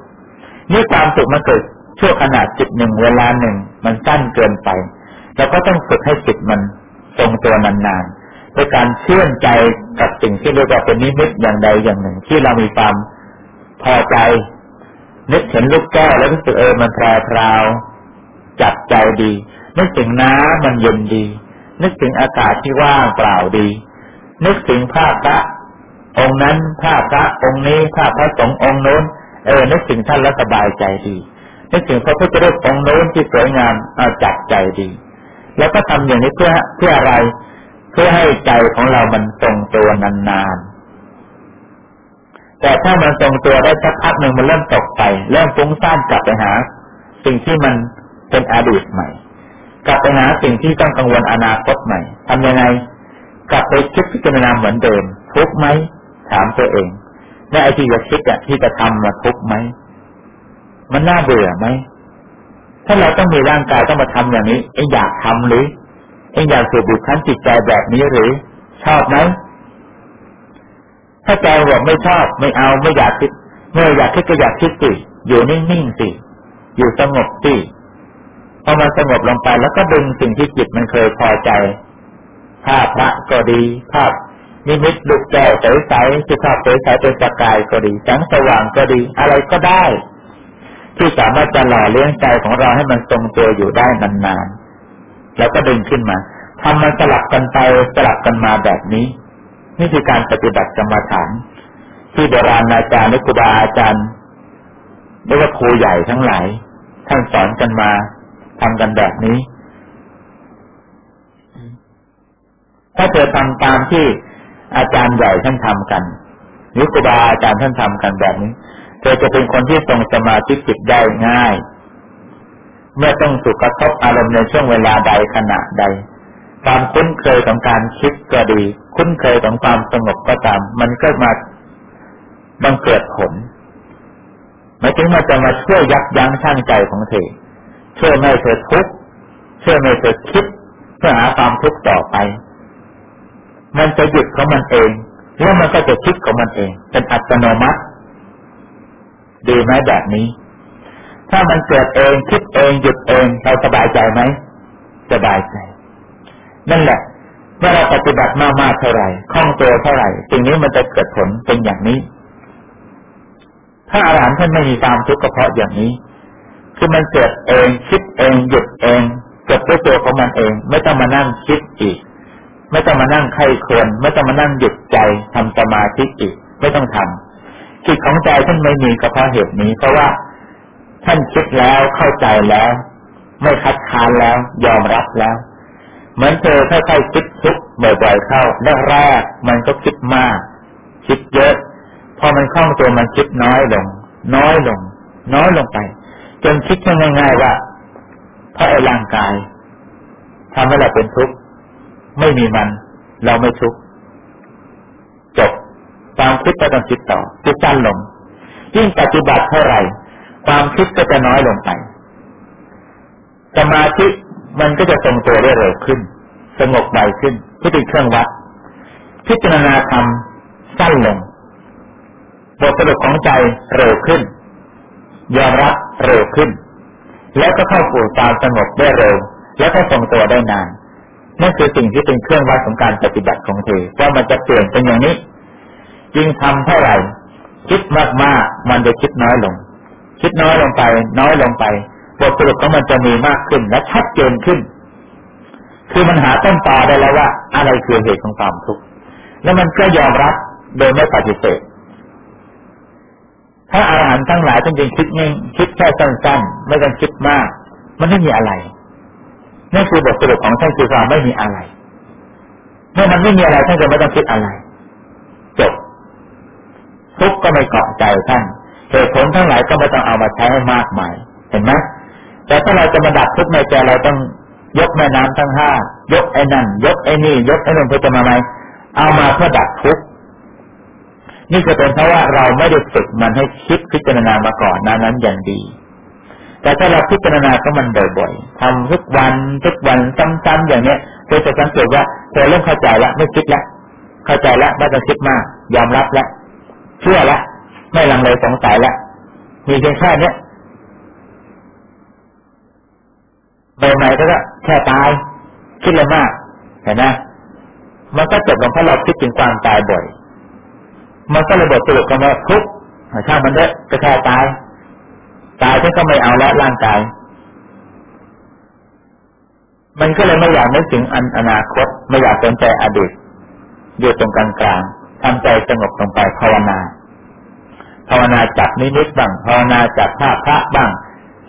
นี่ความสุขมันเกิดชั่วขณะจิตหนึ่งเวลาหนึ่ง มันสั้นเกินไปเราก็ต้องฝึกให้จิตมันทรงตัวนานๆโดยการเชื่อใจกับสิ่งที่เรียกว่าเป็นนิมิตอย่างใดอย่างหนึ่ง ที่เรามีความพอใจ นึกเห็นลูกแก้วแล้วรู้สึกเออมันแพรพราวจับใจดี นึกถึงน้ำมันเย็นดี นึกถึงอากาศที่ว่างเปล่าดี นึกถึงภาพพระองค์นั้นภาพพระองค์นี้ภาพพระสงฆ์องค์โน้น เออ นึกถึงท่านแล้วสบายใจดี นึกถึงพระพุทธรูปองค์โน้นที่สวยงามเอาจับใจดี แล้วก็ทำอย่างนี้เพื่อเพื่ออะไร เพื่อให้ใจของเรามันทรงตัวนานๆ แต่ถ้ามันทรงตัวได้สักพักหนึ่งมันเริ่มตกไป เริ่มฟุ้งซ่านกลับไปหา สิ่งที่มันเป็นอดีตใหม่ กลับไปหาสิ่งที่ต้องกังวลอนาคตใหม่ทำยังไง กลับไปคิดพิจารณาเหมือนเดิม ทุกไหมถามตัวเองแม่ไอที่จะคิดอะที่จะทำมาทุกไหมมันน่าเบื่อไหมถ้าเราต้องมีร่างกายต้องมาทำอย่างนี้เองอยากทำหรือเองอยากสูบบุตรชั้นจิตใจแบบนี้หรือ ชอบไหม ถ้าใจบอกไม่ชอบไม่เอาไม่อยากคิดเมื่ออยากคิดก็อยากคิดสิอยู่นิ่งๆสิอยู่สงบสิพอมันสงบลงไปแล้วก็ดึงสิ่งที่จิตมันเคยพอใจภาพพระก็ดีภาพนิมิตลูกแก้วใสๆที่ภาพใสๆเป็นประกายก็ดีแสงสว่างก็ดี อะไรก็ได้ ที่สามารถจะหล่อเลี้ยงใจของเราให้มันทรงตัวอยู่ได้นานๆแล้วก็ดึงขึ้นมาทำมันสลับกันไปสลับกันมาแบบนี้ นี่คือการปฏิบัติกรรมฐาน ที่โบราณอาจารย์และครูบาอาจารย์เรียกว่าครูใหญ่ทั้งหลายท่านสอนกันมาทำกันแบบนี้ ถ้าเธอทำตามที่อาจารย์ใหญ่ท่านทำกันหรือครูบาอาจารย์ท่านทำกันแบบนี้ เธอจะเป็นคนที่ทรงสมาธิจิตได้ง่าย เมื่อต้องถูกกระทบอารมณ์ในช่วงเวลาใดขณะใด ความคุ้นเคยของการคิดก็ดี คุ้นเคยของความสงบก็ตาม มันก็มาบังเกิดผลหมายถึงมันจะมาช่วยยับยั้งชั่งใจของเธอช่วยไม่เธอทุกข์ช่วยไม่เธอคิดเพื่อหาความทุกข์ต่อไป มันจะหยุดของมันเอง แล้วมันก็จะคิดของมันเอง เป็นอัตโนมัติ ดีไหมแบบนี้ ถ้ามันเกิดเองคิดเองหยุดเองเราสบายใจไหมสบายใจ นั่นแหละเมื่อเราปฏิบัติมากๆเท่าไหร่คล่องตัวเท่าไหร่สิ่งนี้มันจะเกิดผลเป็นอย่างนี้ ถ้าอาหารท่านไม่มีความทุกข์ก็เพราะอย่างนี้ คือมันเกิดเองคิดเองหยุดเองเกิดด้วยตัวของมันเอง ไม่ต้องมานั่งคิดอีก ไม่ต้องมานั่งไข้ควรไม่ต้องมานั่งหยุดใจทำสมาธิอีก ไม่ต้องทำจิตของใจท่านไม่มีก็เพาะเหตุนี้ เพราะว่าท่านคิดแล้วเข้าใจแล้ว ไม่คัดค้านแล้ว ยอมรับแล้ว มือนเธอค่อยๆคิดทุกบ่อยๆเข้าแรกๆมันก็คิดมาก คิดเยอะ พอมันคล่องตัวมันคิดน้อยลง น้อยลง น้อยลงไป จนคิดง่ายๆว่าเพราะไอ้ร่างกายทำให้เราเป็นทุกข์ไม่มีมัน เราไม่ทุกข์จบความคิดก็ต้องคิดต่อคิดสั้นลง ยิ่งปฏิบัติเท่าไหร่ ความคิดก็จะน้อยลงไป สมาธิ มันก็จะทรงตัวได้เร็วขึ้น สงบไวขึ้นที่เป็นเครื่องวัด พิจารณาธรรมสั้นลงบทสรุปของใจเร็วขึ้น ยอมรับเร็วขึ้น แล้วก็เข้าสู่ความสงบได้เร็ว แล้วก็ทรงตัวได้นานนั่นคือสิ่งที่เป็นเครื่องวัดของการปฏิบัติของเธอว่ามันจะเปลี่ยนเป็นอย่างนี้ยิ่งทำเท่าไหร่ คิดมากๆมันจะคิดน้อยลง คิดน้อยลงไป น้อยลงไป บทสรุปของมันจะมีมากขึ้นและชัดเจนขึ้น คือมันหาต้นตอได้แล้วว่า อะไรคือเหตุของความทุกข์แล้วมันก็ยอมรับโดยไม่ปฏิเสธถ้าอาหารทั้งหลายท่านจึงคิดง่ายคิดแค่สั้นๆ ไม่ต้องคิดมาก มันไม่มีอะไรนี่นคือบทสรุปของท่านคือความไม่มีอะไรเมื่อมันไม่มีอะไรท่านจะไม่ต้องคิดอะไร จบ ทุกก็ไม่เกาะใจท่านเหตุผลทั้งหลายก็ไม่ต้องเอามาใช้ให้มากมาย เห็นไหม แต่ถ้าเราจะมาดับทุกในใจเราต้องยกแม่น้ำทั้งห้ายกไอ้นั่นยกไอ้นี่ ยกไอ้นั่นเพื่อจะมาไหมเอามาเพื่อดับทุกนี่จะเป็นเพราะว่าเราไม่ได้ฝึกมันให้คิดพิจารณามาก่อนนั้นนั้นอย่างดี แต่ถ้าเราพิจารณาก็มันบ่อยๆทำทุกวันทุกวันซ้ำๆอย่างเนี้ยเธอจะสังเกตว่าเธอเริ่มเข้าใจล้วไม่คิดล้วเข้าใจล้วไม่ต้องคิดมาก ยอมรับล้วเชื่อล้วไม่ลังเลสงสัยล้วมีเพียงแค่เนี้ย ใหม่ๆก็แค่ตาย คิดเลยมาก เห็นไหมมันก็จบลงเพราะเราคิดถึงความตายบ่อย มันก็เลยบทสรุปกันว่าทุกข์ช่างมันเด้ก็แค่ตาย ตายท่านก็ไม่เอาแล้วร่างกาย มันก็เลยไม่อยากนึกถึงอนอนาคต ไม่อยากสนใจอดีตอยู่ตรงกลางกลางทำใจสงบลงไปภาวนา ภาวนาจับนิมิตบ้างภาวนาจับภาพพระบ้าง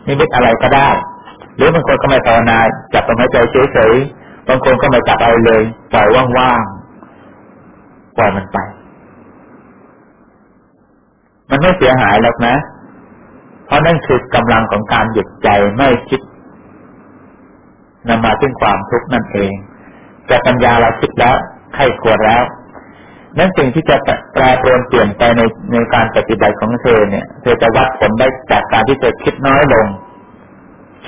นิมิตอะไรก็ได้ หรือบางคนก็ไม่ภาวนาจับลมหายใจเฉยๆบางคนก็ไม่จับอะไรเลยปล่อยว่างๆปล่อยมันไป มันไม่เสียหายหรอกนะ เพราะนั่นคือกำลังของการหยุดใจไม่คิดนำมาซึ่งความทุกข์นั่นเอง แต่ปัญญาเราคิดแล้วไข้ควรแล้วนั่นสิ่งที่จะแปรปรวนเปลี่ยนไปในในการปฏิบัติของเธอเนี่ย เธอจะวัดผลได้จากการที่เธอคิดน้อยลง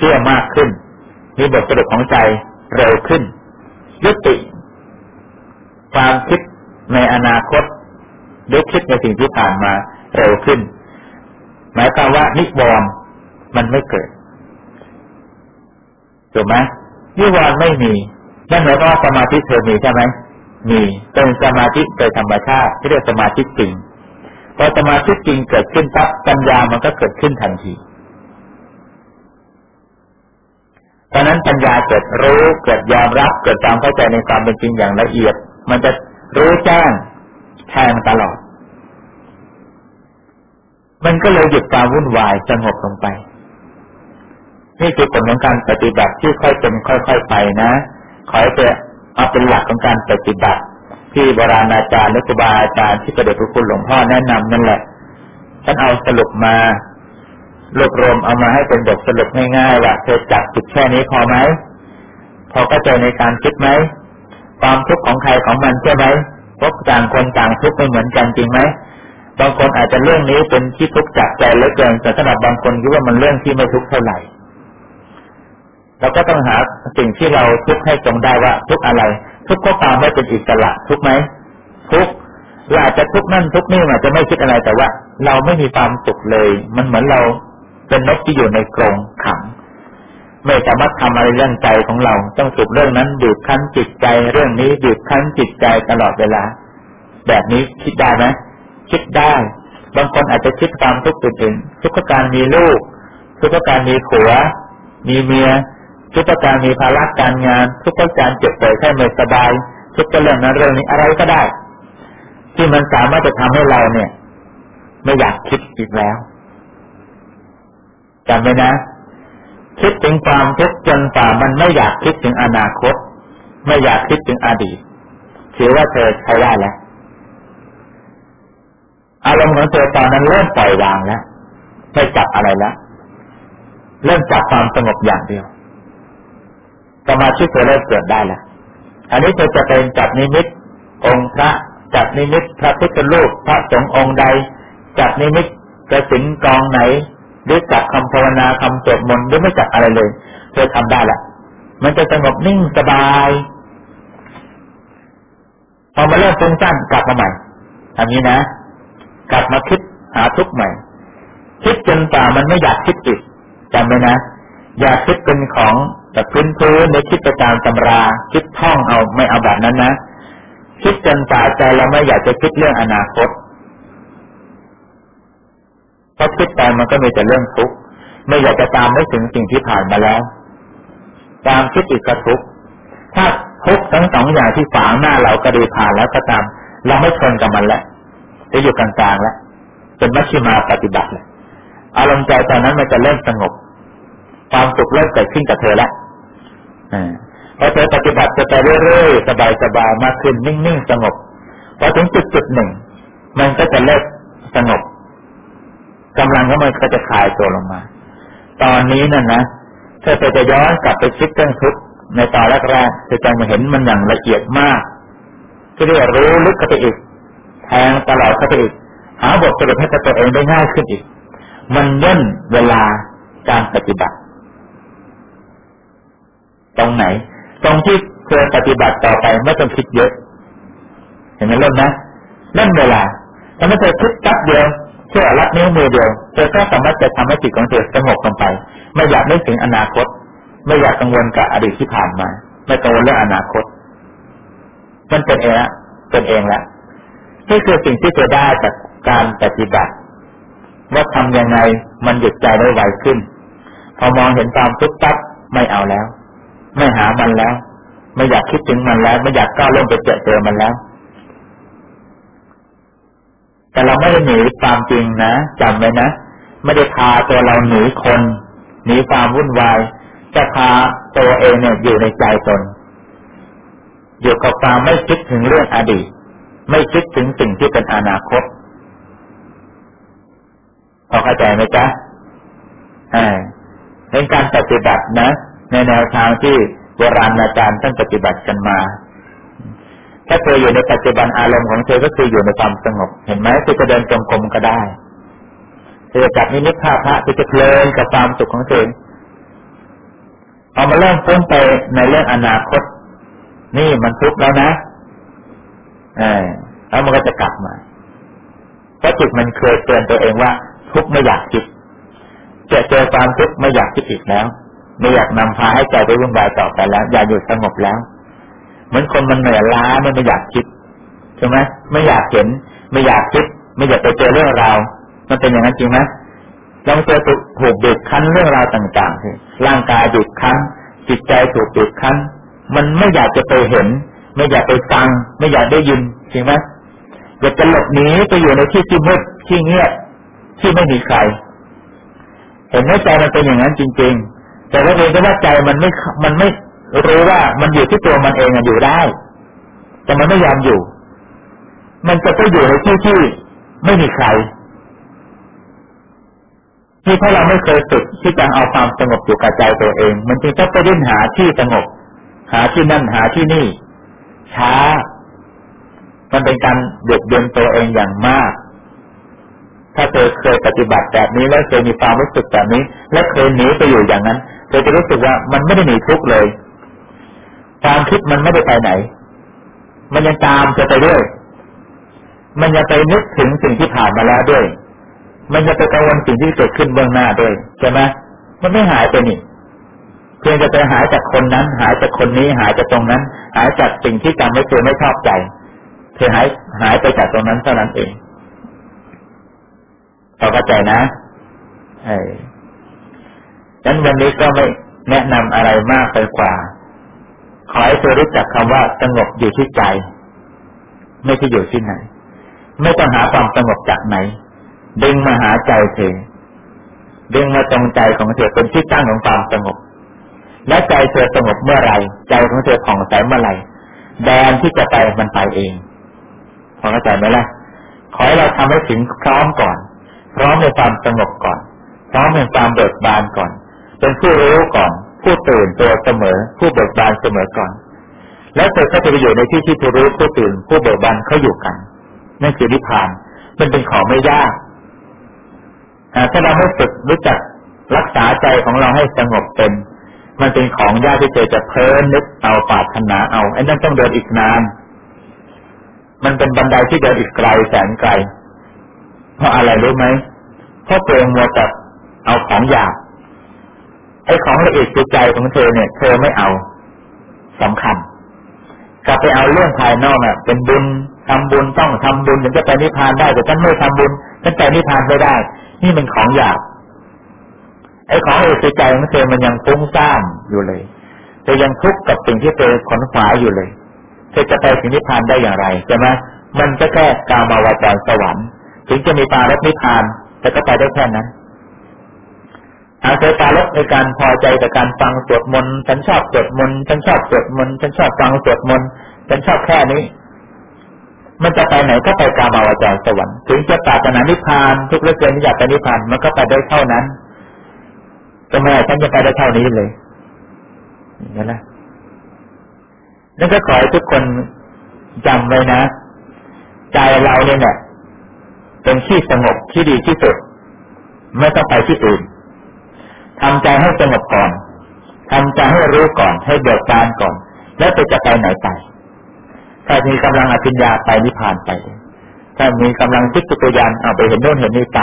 เชื่อมากขึ้น มีบทสรุปของใจเร็วขึ้น ยุติ ความคิดในอนาคตหรือคิดในสิ่งที่ผ่านมาเร็วขึ้น หมายความว่านิวรณ์มันไม่เกิดถูกไหมนิวรณ์ไม่มีนั่นหมายความว่าสมาธิเธอมีใช่ไหมมีเป็นสมาธิโดยธรรมชาติที่เรียกสมาธิจริงพอสมาธิจริงเกิดขึ้นปั๊บปัญญามันก็เกิดขึ้นทันที เพราะนั้นปัญญาเกิดรู้เกิดยอมรับเกิดความเข้าใจในความเป็นจริงอย่างละเอียด มันจะรู้แจ้งแทงตลอด มันก็เลยหยุดความวุ่นวายสงบลงไป นี่คือผลของการปฏิบัติที่ค่อยเป็นค่อย ๆไปนะขอให้เจอเอาเป็นหลักของการปฏิบัติ ที่โบราณอาจารย์และครูบาอาจารย์ที่ประเดชพระคุณหลวงพ่อแนะนำนั่นแหละฉันเอาสรุปมา รวบรวมเอามาให้เป็นบทสรุปง่ายๆว่าเธอจับจุดแค่นี้พอไหมพอเข้าใจในการคิดไหมความทุกข์ของใครของมันใช่ไหมพบต่างคนต่างทุกข์ไม่เหมือนกันจริงไหมบางคนอาจจะเรื่องนี้เป็นที่ทุกข์จับใจเหลือเกินแต่สำหรับบางคนคิดว่ามันเรื่องที่ไม่ทุกข์เท่าไหร่เราก็ต้องหาสิ่งที่เราทุกข์ให้จงได้ว่าทุกข์อะไร ทุกข์ก็ตามไม่เป็นอิสระทุกข์ไหมทุกข์เราอาจจะทุกข์นั่นทุกข์นี่อาจจะไม่คิดอะไรแต่ว่า เราไม่มีความสุขเลย มันเหมือนเรา เป็นนกที่อยู่ในกรงขัง ไม่สามารถทำอะไรเรื่องใจของเรา ต้องถูกเรื่องนั้นบีบคั้นจิตใจ เรื่องนี้บีบคั้นจิตใจตลอดเวลา แบบนี้คิดได้ไหมคิดได้ บางคนอาจจะคิดตามทุกอื่นๆทุกการมีลูกทุกการมีผัว มีเมียทุกการมีภาระการงาน ทุกการเจ็บป่วยแค่ไม่สบาย ทุกเรื่องนั้นเรื่องนี้อะไรก็ได้ ที่มันสามารถจะทำให้เราเนี่ย ไม่อยากคิดอีกแล้ว จำไว้นะ คิดถึงความทุกข์จนฝ่ามันไม่อยากคิดถึงอนาคต ไม่อยากคิดถึงอดีตถือว่าเธอใช้ได้แล้วอารมณ์ของเธอตอนนั้นเริ่มปล่อยวางแล้วไม่จับอะไรแล้วเริ่มจับความสงบอย่างเดียวสมาธิเธอเริ่มเกิดได้แล้วอันนี้เธอจะเป็นจับนิมิต องค์พระจับนิมิตพระพุทธรูปพระสงฆ์องค์ใด จับนิมิตกระสินกองไหน รือจับคำภาวนาคำสวดมนต์หรือไม่จับอะไรเลยเธอทำได้ละมันจะสงบนิ่งสบายพอมาเริ่มฟุ้งซ่านกลับมาใหม่ทำนี้นะ กลับมาคิดหาทุกข์ใหม่ คิดจนป่ามันไม่อยากคิดอีกจำไว้นะ อยากคิดเป็นของแบบพื้นพื้นในคิดไปตามตำรา คิดท่องเอาไม่เอาแบบนั้นนะ คิดจนป่าใจเราไม่อยากจะคิดเรื่องอนาคต ราะคิดไปมันก็มีแต่เรื่องทุกข์ไม่อยากจะตามไม่ถึงสิ่งที่ผ่านมาแล้ว ตามคิดอีกก็ทุกข์ถ้าทุกข์ทั้งสองอย่างที่ฝังหน้าเราก็ดีผ่านแล้วก็ตาม เราไม่ทนกับมันแล้วจะอยู่กลางๆแล้วเป็นมัชชิมาปฏิบัติเลยอารมณ์ใจตอนนั้นมันจะเริ่มสงบ ความสุขเริ่มเกิดขึ้นกับเธอแล้วพอเธอปฏิบัติจะไปเรื่อยๆสบายๆมากขึ้นนิ่งๆสงบพอถึงจุดจุดหนึ่ง มันก็จะเลิกสงบ กำลังของมันก็จะคลายตัวลงมา ตอนนี้นั่นนะถ้าเธอจะย้อนกลับไปคิดเรื่องทุกข์ในตอนแรกๆเธอจะมาเห็นมันอย่างละเอียดมากที่เรียกรู้ลึกเข้าไปอีกแทงตลอดเข้าไปอีกหาบทสรุปให้ตัวเองได้ง่ายขึ้นอีก มันย่นเวลาการปฏิบัติ ตรงไหน ตรงที่เธอปฏิบัติต่อไปไม่ต้องคิดเยอะเห็นไหมเริ่มนะเล่นเวลาถ้าไม่เธอคิดตั๊บเดียว เชื่อละนิ้วมือเดียวเธอก็สามารถจะทำให้จิตของเธอสงบลงไป ไม่อยากนึกถึงอนาคต ไม่อยากกังวลกับอดีตที่ผ่านมา ไม่กังวลเรื่องอนาคต มันเป็นเองละเป็นเองละนี่คือสิ่งที่เธอได้จากการปฏิบัติว่าทำยังไงมันหยุดใจได้ไวขึ้น พอมองเห็นความทุกข์ปั๊บไม่เอาแล้ว ไม่หามันแล้ว ไม่อยากคิดถึงมันแล้ว ไม่อยากก้าวลงไปเจอเจอมันแล้ว แต่เราไม่ได้หนีความจริงนะจำไว้นะไม่ได้พาตัวเราหนีคนหนีความวุ่นวายจะพาตัวเองเนี่ยอยู่ในใจตน อยู่กับความไม่คิดถึงเรื่องอดีต ไม่คิดถึงสิ่งที่เป็นอนาคตพอเข้าใจไหมจ๊ะอ่าเป็นการปฏิบัตินะ ในแนวทางที่โบราณอาจารย์ท่านปฏิบัติกันมา ถ้าเธออยู่ในปัจจุบันอารมณ์ของเธอก็คืออยู่ในความสงบ เห็นไหมเธอจะเดินจงกรมก็ได้ เธอจับนิมิตภาพพระเธอจะเพลินกับความสุขของเธอพอามาเริ่มพ้นไปในเรื่องอนาคต นี่มันทุกข์แล้วนะเออแล้วมันก็จะกลับมาเพราะจิตมันเคยเตือนตัวเองว่า ทุกข์ไม่อยากคิดจะเจอความทุกข์ไม่อยากคิดอีกแล้ว ไม่อยากนำพาให้ใจไปวุ่นวายต่อไปแล้ว อยากอยู่สงบแล้ว เหมือนคนมันเหนื่อยล้าไม่ไม่อยากคิดใช่ไหมไม่อยากเห็น ไม่อยากคิด ไม่อยากไปเจอเรื่องราวมันเป็นอย่างนั้นจริงไหมลองเจอถูกบีบคั้นเรื่องราวต่างๆสิร่างกายบีบคั้น จิตใจถูกบีบคั้น มันไม่อยากจะไปเห็น ไม่อยากไปฟัง ไม่อยากได้ยินจริงไหมอยากจะหลบหนีไปอยู่ในที่ที่มืดที่เงียบที่ไม่มีใคร เห็นไหมใจมันเป็นอย่างนั้นจริง ๆ แต่ว่าเองก็ว่าใจมันไม่มันไม่ รู้ว่ามันอยู่ที่ตัวมันเองอยู่ได้ แต่มันไม่ยอมอยู่ มันจะไปอยู่ในที่ที่ไม่มีใครที่ถ้าเราไม่เคยฝึกที่จะเอาความสงบอยู่กับใจตัวเอง มันจึงต้องไปดิ้นหาที่สงบ หาที่นั่นหาที่นี่ ช้า มันเป็นการเดือดเดือนตัวเองอย่างมาก ถ้าเธอเคยปฏิบัติแบบนี้แล้วเคยมีความรู้สึกแบบนี้ และเคยหนีไปอยู่อย่างนั้นเธอจะรู้สึกว่ามันไม่ได้หนีทุกข์เลย ความคิดมันไม่ได้ไปไหน มันยังตามจะไปด้วย มันจะไปนึกถึงสิ่งที่ผ่านมาแล้วด้วย มันจะไปกังวลสิ่งที่เกิดขึ้นเบื้องหน้าด้วยใช่ไหมมันไม่หายไปนี่เพียงจะไปหายจากคนนั้น หายจากคนนี้หายจากตรงนั้น หายจากสิ่งที่จำไม่เคยไม่ชอบใจเธอหายหายไปจากตรงนั้นเท่านั้นเองเราเข้าใจนะไอ้ดังนั้นวันนี้ก็ไม่แนะนำอะไรมากไปกว่า ขอให้เธอรู้จักคำว่าสงบอยู่ที่ใจ ไม่ใช่อยู่ที่ไหน ไม่ต้องหาความสงบจากไหน ดึงมาหาใจเธอดึงมาตรงใจของเธอเป็นที่ตั้งของความสงบ และใจเธอสงบเมื่อไรใจของเธอผ่องใสเมื่อไรแดนที่จะไปมันไปเองพอเข้าใจไหมล่ะขอให้เราทำให้ถึงพร้อมก่อน พร้อมในความสงบก่อน พร้อมในความเบิกบานก่อน เป็นผู้รู้ก่อน ผู้ตื่นตัวเสมอ ผู้เบิกบานเสมอก่อน แล้วเธอก็จะไปอยู่ในที่ที่ผู้รู้ผู้ตื่นผู้เบิกบานเขาอยู่กันนั่นคือนิพพาน มันเป็นของไม่ยากถ้าเราไม่ฝึกรู้จักรักษาใจของเราให้สงบเป็น มันเป็นของยากที่เจจะเพ้อนึกเอาปาถนาเอาไอ้นั่นต้องเดินอีกนาน มันเป็นบันไดที่เดินอีกไกลแสนไกล เพราะอะไรรู้ไหมเพราะตัวเองมัวแต่เอาของอยาก ไอ้ของละเอียดจิตใจของเธอเนี่ย เธอไม่เอาสำคัญ กลับไปเอาเรื่องภายนอกอะ เป็นบุญทำบุญต้องทำบุญถึงจะไปนิพพานได้แต่ฉันไม่ทำบุญฉันไปนิพพานไม่ได้ นี่มันของหยาบไอ้ของละเอกใจของเธอมันยังฟุ้งซ่านอยู่เลยเธอยังทุกข์กับสิ่งที่เธอขนขวาอยู่เลยเธอจะไปถึงนิพพานได้อย่างไรใช่ไหมมันจะแค่กามาวาจรสวรรค์ ถึงจะมีปารนิพพานแต่ก็ไปได้แค่นั้น อาศัยปารบในการพอใจแต่การฟังสวดมนต์ฉันชอบสวดมนต์ฉันชอบสวดมนต์ฉันชอบฟังสวดมนต์ฉันชอบแค่นี้ มันจะไปไหนก็ไปกามาวจรสวรรค์ถึงจะปรารถนานิพพาน ทุกเรื่องที่อยากไปนิพพานมันก็ไปได้เท่านั้นก็ไมฉันจะไปได้เท่านี้เลยนั่นแหละนั่นก็ขอให้ทุกคนจำไว้นะ ใจเราเนี่ยเนี่ยเป็นที่สงบที่ดีที่สุด ไม่ต้องไปที่อื่น ทำใจให้สงบก่อนทำใจให้รู้ก่อน ให้เบิกบานก่อน แล้วจะจะไปไหนไป ถ้ามีกำลังอภิญญาไปนิพพานไป ถ้ามีกำลังคิดตุยานเอาไปเห็นโน่นเห็นนี่ไป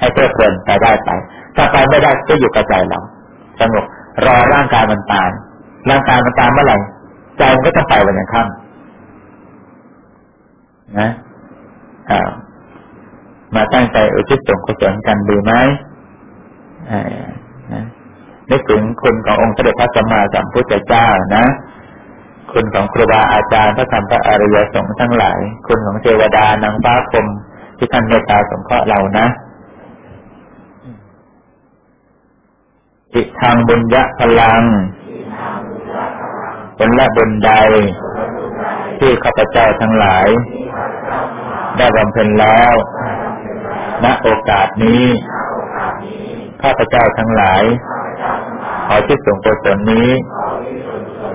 ให้เพลิดเพลินไปได้ไป ถ้าไปไม่ได้ก็อยู่กับใจเราสงบรอร่างกายมันตายร่างกายมันตายเมื่อไหร่ใจมันก็ต้องไปวันยังค่ำนะอ่ามาตั้งใจอุทิศส่งกุศลกันดีไหม นึกถึงคุณขององค์เสด็จพระสัมมาสัมพุทธเจ้านะ คุณของครูบาอาจารย์พระธรรมพระอริยสงฆ์ทั้งหลาย คุณของเทวดานางฟ้าคมที่ท่านเมตตาสงเคราะห์เรานะอิทางบุญยะพลังผลละบุญใด ที่ข้าพเจ้าทั้งหลาย ได้บำเพ็ญแล้ว ณโอกาสนี้ ข้าพเจ้าทั้งหลาย ขอที่ส่งกุศลนี้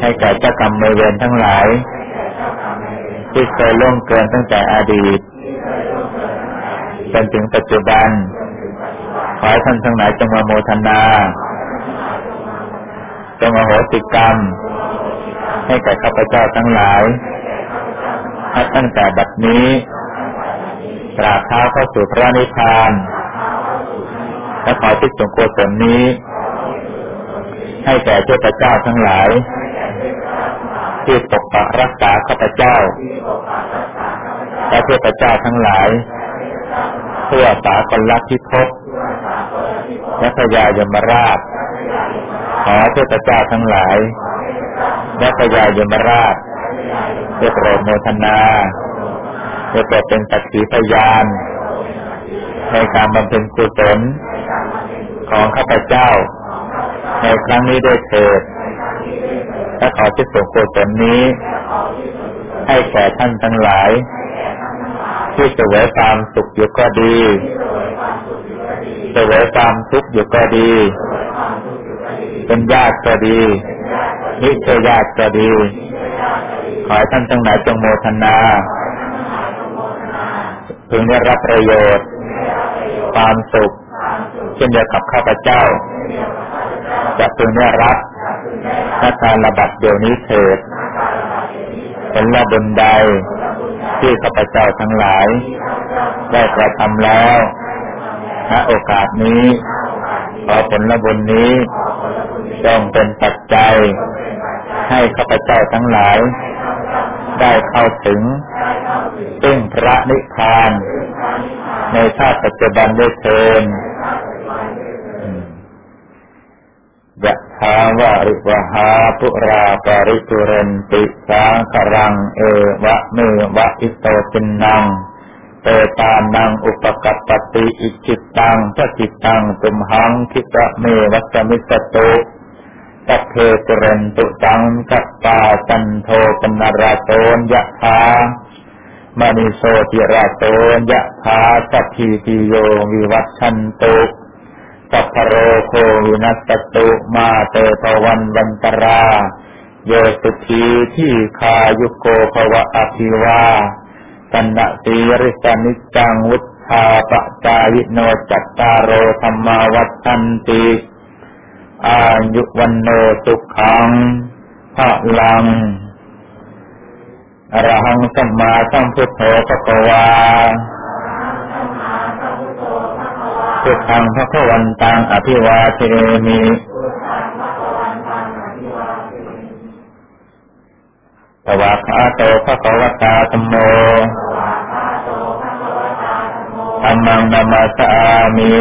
ให้แก่เจ้ากรรมในเวรทั้งหลาย ที่เคยล่วงเกินตั้งแต่อดีตจนถึงปัจจุบัน ขอให้ท่านทั้งหลายจงมาโมทนาจงอโหสิกรรม ให้แก่ข้าพเจ้าทั้งหลายตั้งแต่บัดนี้ตราเท้าเข้าสู่พระนิพพาน และขอทิศสงโกศลนี้ ให้แก่เจ้าเจ้าทั้งหลาย ที่ปกปักรักษาข้าพเจ้า และเทพเจ้าทั้งหลาย เพื่อสากลลักทธิภพและพญายมราช ขอเทพเจ้าทั้งหลายและพญายมราชได้โปรดโมทนาได้โปรดเป็นสักขีพยาน ในการบำเพ็ญกุศลของข้าพเจ้า ในครั้งนี้ด้วยเถิดและขอที่ส่งกุศลนี้ ให้แก่ท่านทั้งหลาย ที่เสวยความสุขอยู่ก็ดีเสวยความทุกข์อยู่ก็ดี เป็นญาติก็ดีนิเชญาติก็ดี ขอให้ท่านทั้งหลายจงโมทนา พึงได้รับประโยชน์ ความสุข เช่นเดียวกับข้าพเจ้า จะพึงได้รับนักการระบัดเดี๋ยวนี้เถิดผลละบุญใดที่ข้าพเจ้าทั้งหลาย ได้กระทำแล้วณโอกาสนี้ขอผลละบุญนี้จงเป็นปัจจัย ให้ข้าพเจ้าทั้งหลาย ได้เข้าถึงซึ่งพระนิพพาน ในชาติปัจจุบันได้เชิญยะถาวาริวหาปุราปาริตุเรนติสาครัง เอวะเมวะอิโต ทินนังเปตานังอุปกัปปติอิจฉิตัง ปัตถิตังตุมหัง ขิปปเมวะ สมิชฌตุสัพเพ ปูเรนตุ สังกัปปาจันโทปัณณรโส ยถา มณิโชติรโส ยถาสัพพีติโยวิวัชชันตุสัพพโรโควินัสสตุมาเต ภวัตวันตราโยสุขีที่คายุโกภวะอภิวาสันนสีริสนิจังวุฒาปจายิโนจัตตารโอธรรมาวัฏันติอายุวันโนสุขังพระลัง อรหังสัมมาสัมพุทโธปะกวาพุทธังพระควันตังอภิวาเทมิสวากขาโตพระกวตาธรมโมธรรมังนามาสามิ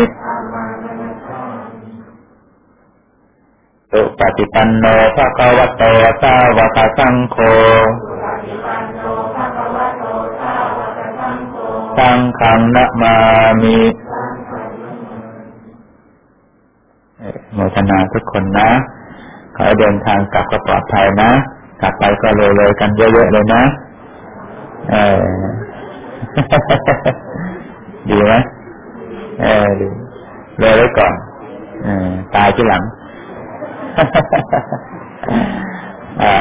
สุปฏิปันโนภะคะวะโตสาวกสังโฆ สังฆังนะมามิโมทนาทุกคนนะ ขอเดินทางกลับก็ปลอดภัยนะ กลับไปก็เลยๆกันเยอะๆเลยนะ เออ ดีไหมเออดีเลยไว้ก่อนอตายที่หลัง อ่า